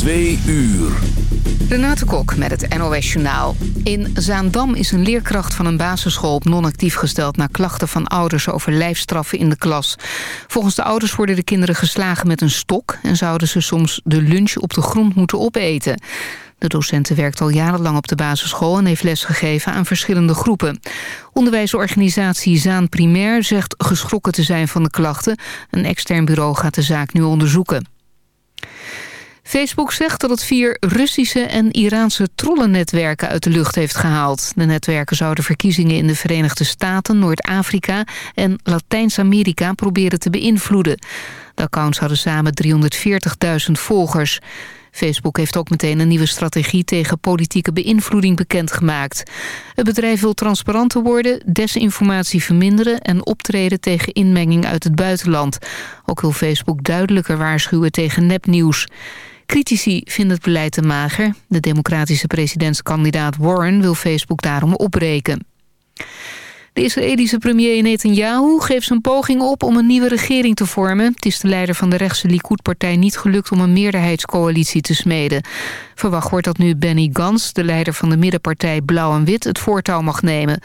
Twee uur. Renate Kok met het NOS Journaal. In Zaandam is een leerkracht van een basisschool op non-actief gesteld... na klachten van ouders over lijfstraffen in de klas. Volgens de ouders worden de kinderen geslagen met een stok... en zouden ze soms de lunch op de grond moeten opeten. De docenten werkt al jarenlang op de basisschool... en heeft lesgegeven aan verschillende groepen. Onderwijsorganisatie Zaan Primair zegt geschrokken te zijn van de klachten. Een extern bureau gaat de zaak nu onderzoeken. Facebook zegt dat het vier Russische en Iraanse trollennetwerken uit de lucht heeft gehaald. De netwerken zouden verkiezingen in de Verenigde Staten, Noord-Afrika en Latijns-Amerika proberen te beïnvloeden. De accounts hadden samen 340.000 volgers. Facebook heeft ook meteen een nieuwe strategie tegen politieke beïnvloeding bekendgemaakt. Het bedrijf wil transparanter worden, desinformatie verminderen... en optreden tegen inmenging uit het buitenland. Ook wil Facebook duidelijker waarschuwen tegen nepnieuws. Critici vinden het beleid te mager. De democratische presidentskandidaat Warren wil Facebook daarom opbreken. De Israëlische premier Netanyahu geeft zijn poging op om een nieuwe regering te vormen. Het is de leider van de rechtse Likud-partij niet gelukt om een meerderheidscoalitie te smeden. Verwacht wordt dat nu Benny Gans, de leider van de middenpartij Blauw en Wit, het voortouw mag nemen.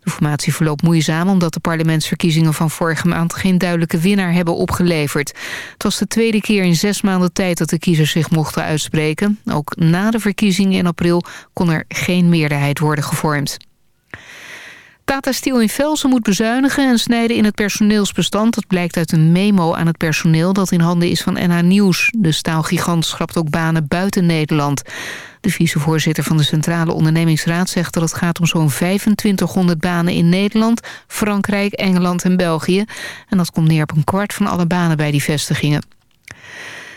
De formatie verloopt moeizaam omdat de parlementsverkiezingen van vorige maand geen duidelijke winnaar hebben opgeleverd. Het was de tweede keer in zes maanden tijd dat de kiezers zich mochten uitspreken. Ook na de verkiezingen in april kon er geen meerderheid worden gevormd. Tata Steel in Velsen moet bezuinigen en snijden in het personeelsbestand. Dat blijkt uit een memo aan het personeel dat in handen is van NH Nieuws. De staalgigant schrapt ook banen buiten Nederland. De vicevoorzitter van de Centrale Ondernemingsraad zegt dat het gaat om zo'n 2500 banen in Nederland, Frankrijk, Engeland en België. En dat komt neer op een kwart van alle banen bij die vestigingen.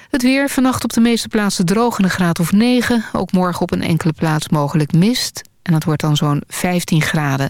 Het weer, vannacht op de meeste plaatsen droog en een graad of 9. Ook morgen op een enkele plaats mogelijk mist. En dat wordt dan zo'n 15 graden.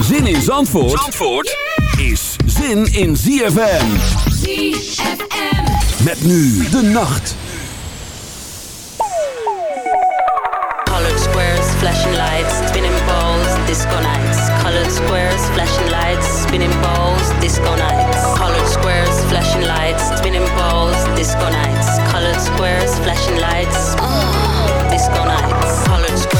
Zin in Zandvoort, Zandvoort is zin in ZFM. ZFM. Met nu de nacht. Colored squares, flashing lights, spinning balls, disco nights. Colored squares, flashing lights, spinning balls, disco nights. Colored squares, flashing lights, spinning balls, disco nights. Colored squares, flashing lights, disco nights. Colored squares, flashing lights, spinning balls, disco nights. Colored squares,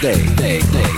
day. day, day.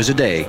Hours a day.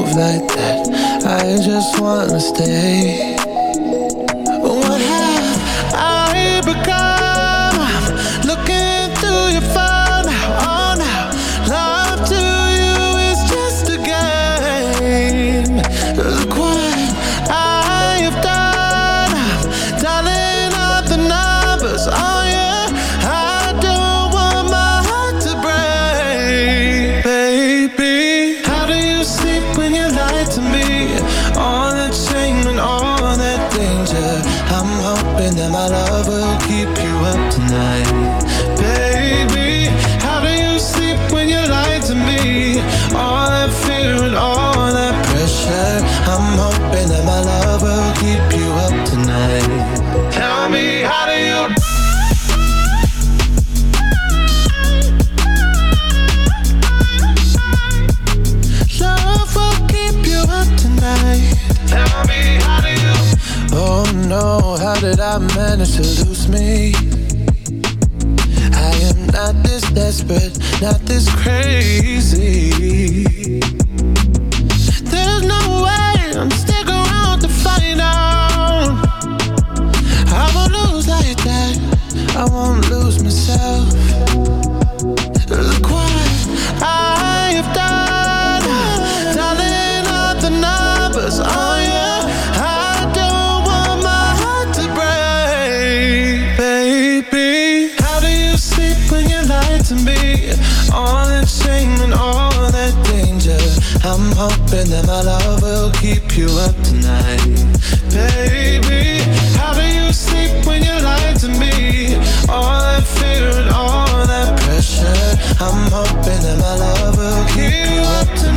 move like that. I just wanna stay.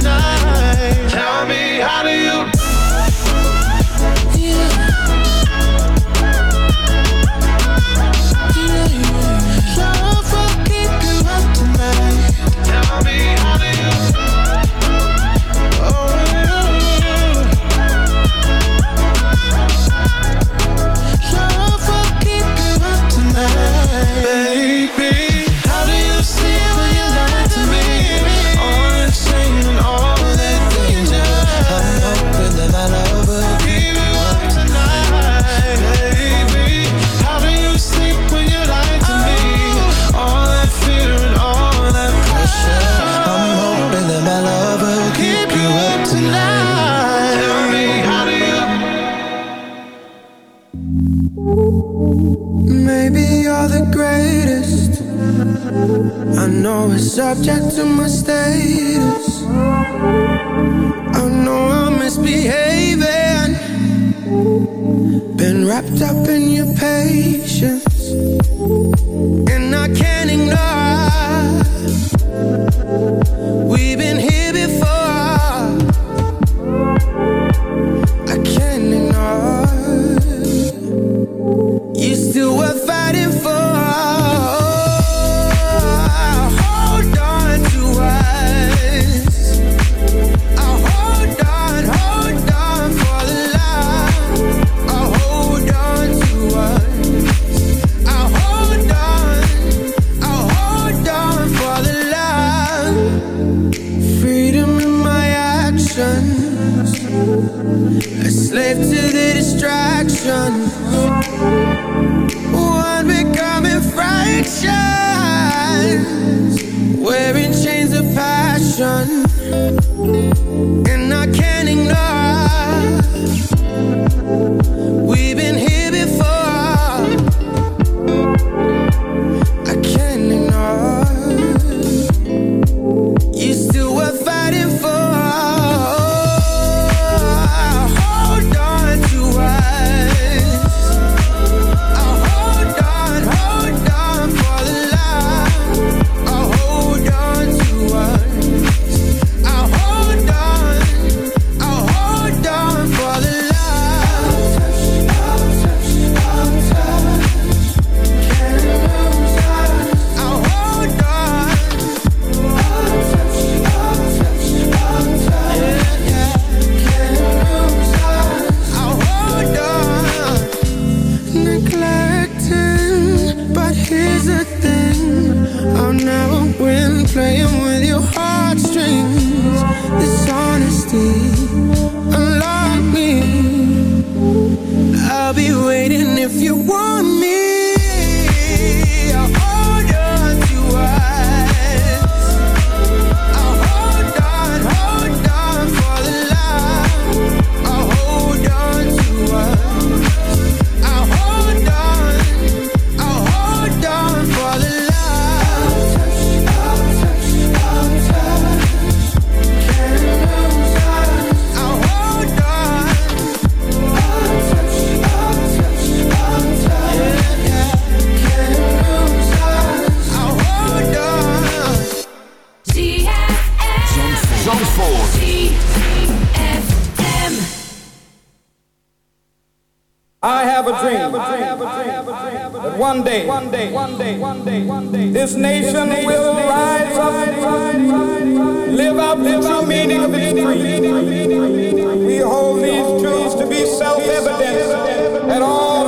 tonight. Tell me how. to my status. I know I'm misbehaving. Been wrapped up in your page. A slave to the distraction. One becoming fractions. Wearing chains of passion. have a dream. That one day, one day, one day, one day, one day, this nation will rise up, live out the true meaning of its creed. We hold these truths to be self-evident. at all.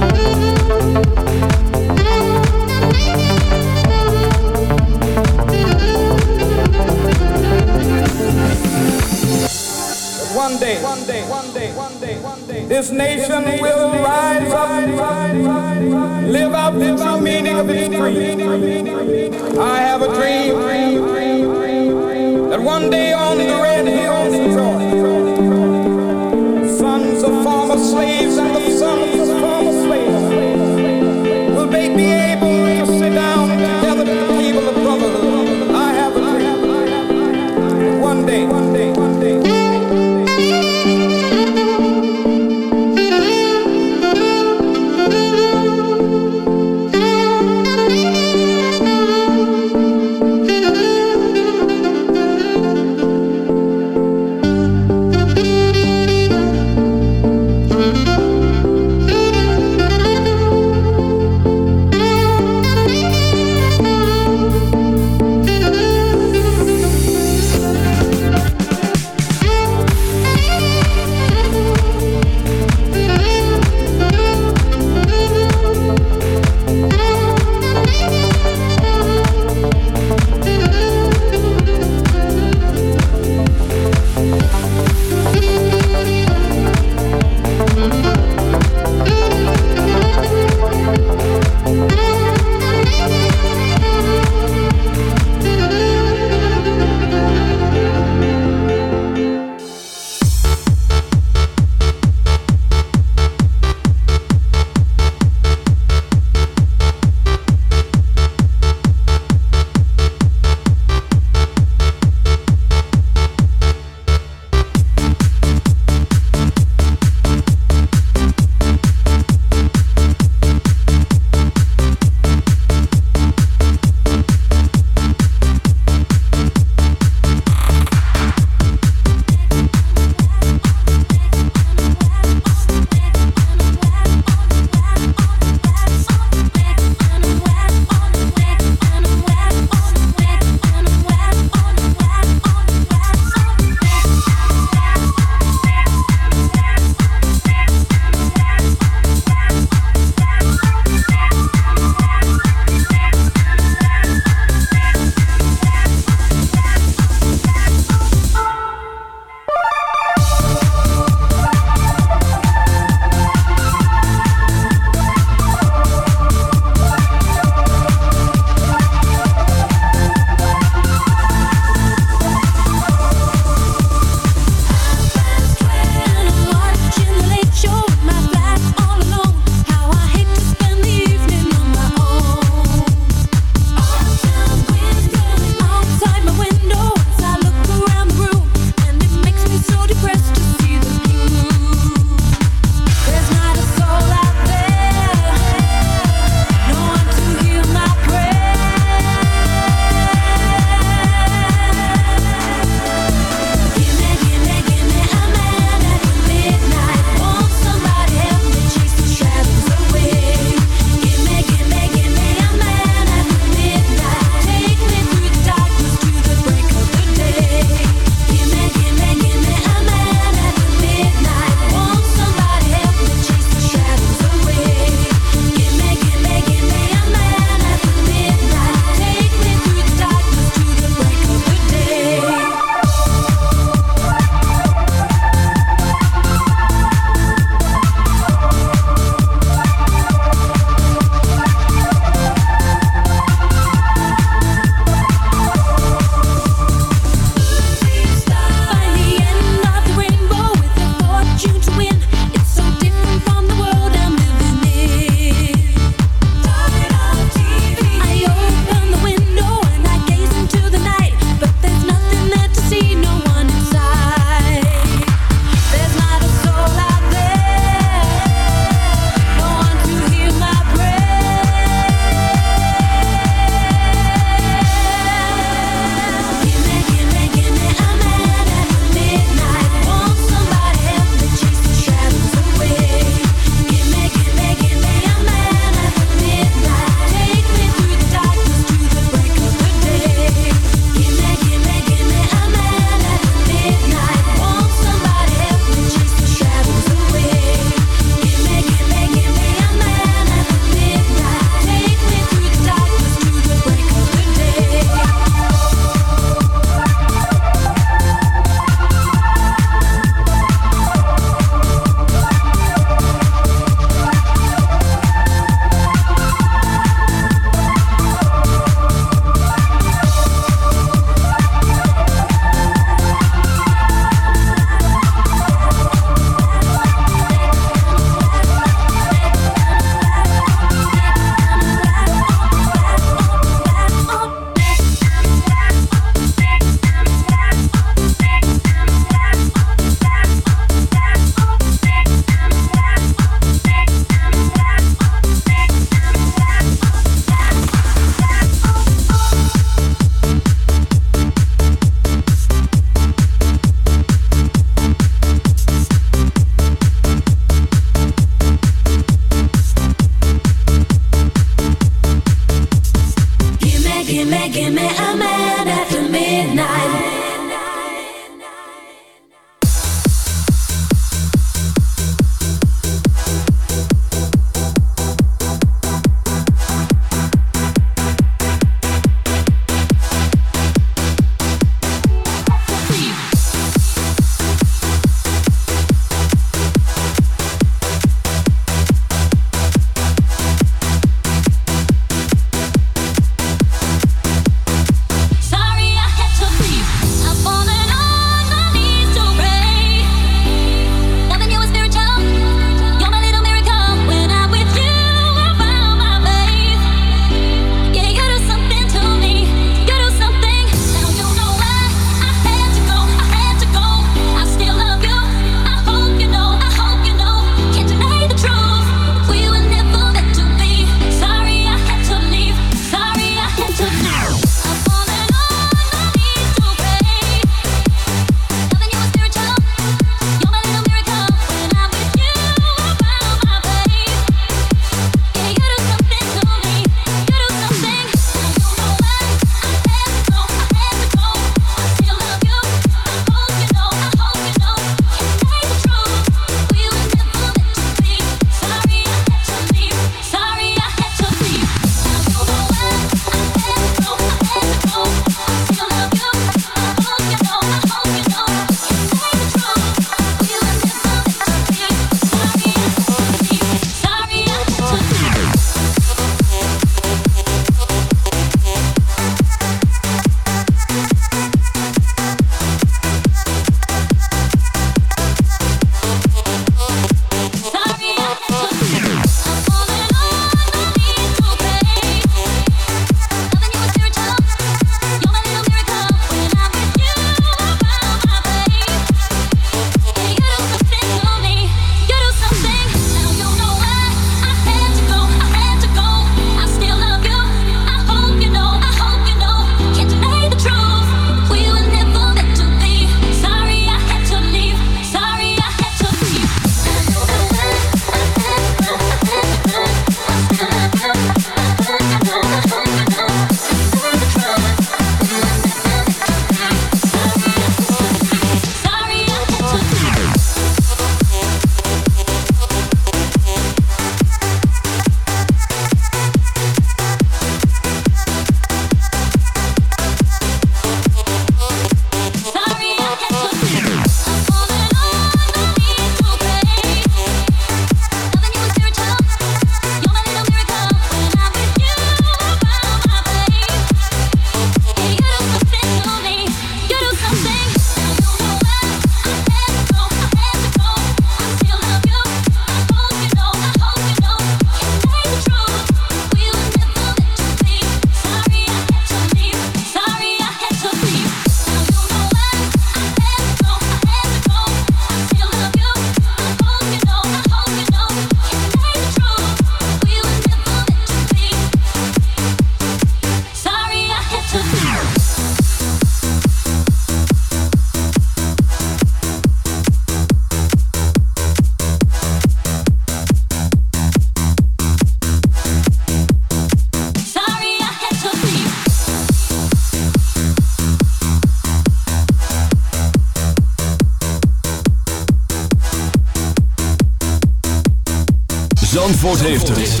Zandvoort heeft het.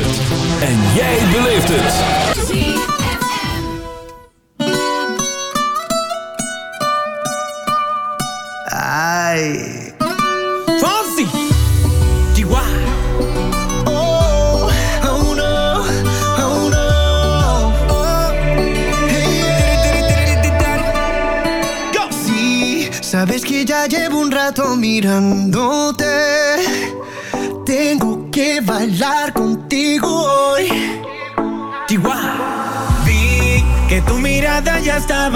En jij beleeft het. Ay. Fonsi. Chihuahua. Oh, oh no, oh no. Go. Sí, sabes que ya llevo un rato mirándote.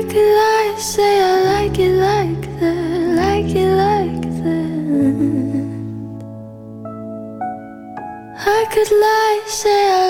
I could lie, say I like it like that, like it like that. I could lie, say I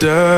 dirty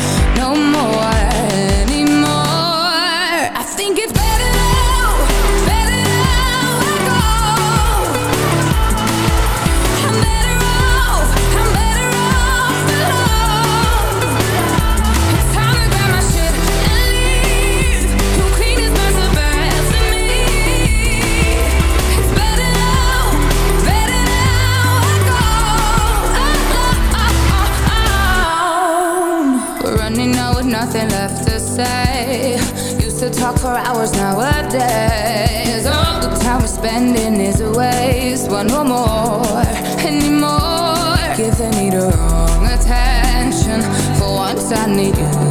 talk for hours nowadays. All the time we're spending is a waste. One no more, anymore. Giving need the wrong attention. For once, I need you.